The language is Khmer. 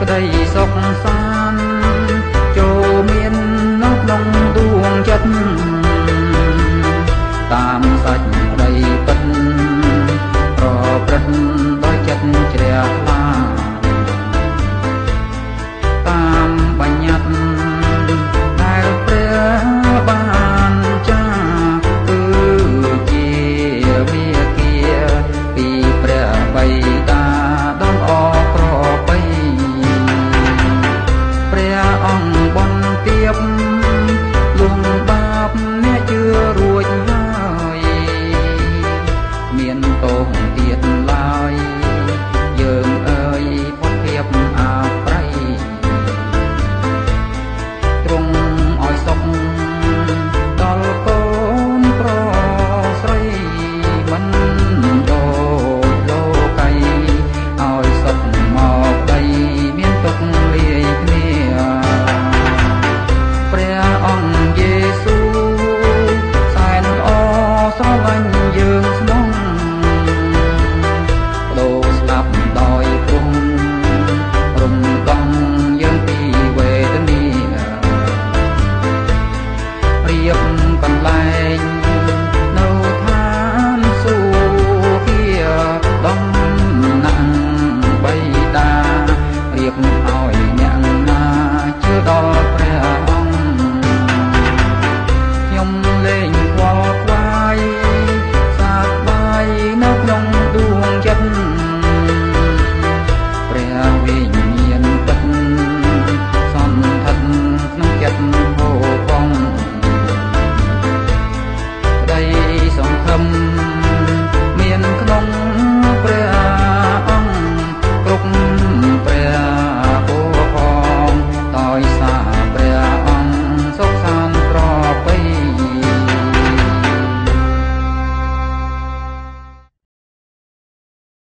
ក្តីសុខសានចូលមាននៅក្នុងដួងចិត្តតាមសាច់ក្តីពិតប្រព្រឹត្តដោយចិត្តជ្រះថ្លាតាមបញ្ញត្តិដែលព្រះបានចាគឺជាវិគាពីព្រះបៃតា ទោសទៀតឡើយ យើងអើយពុទ្ធភាពអាប្រៃទ្រង់ឲ្យសុខដល់កូនប្រស្រីមិនដោលោកៃឲ្យសុខមកដីមានទុកលាយគ្នាព្រះ phong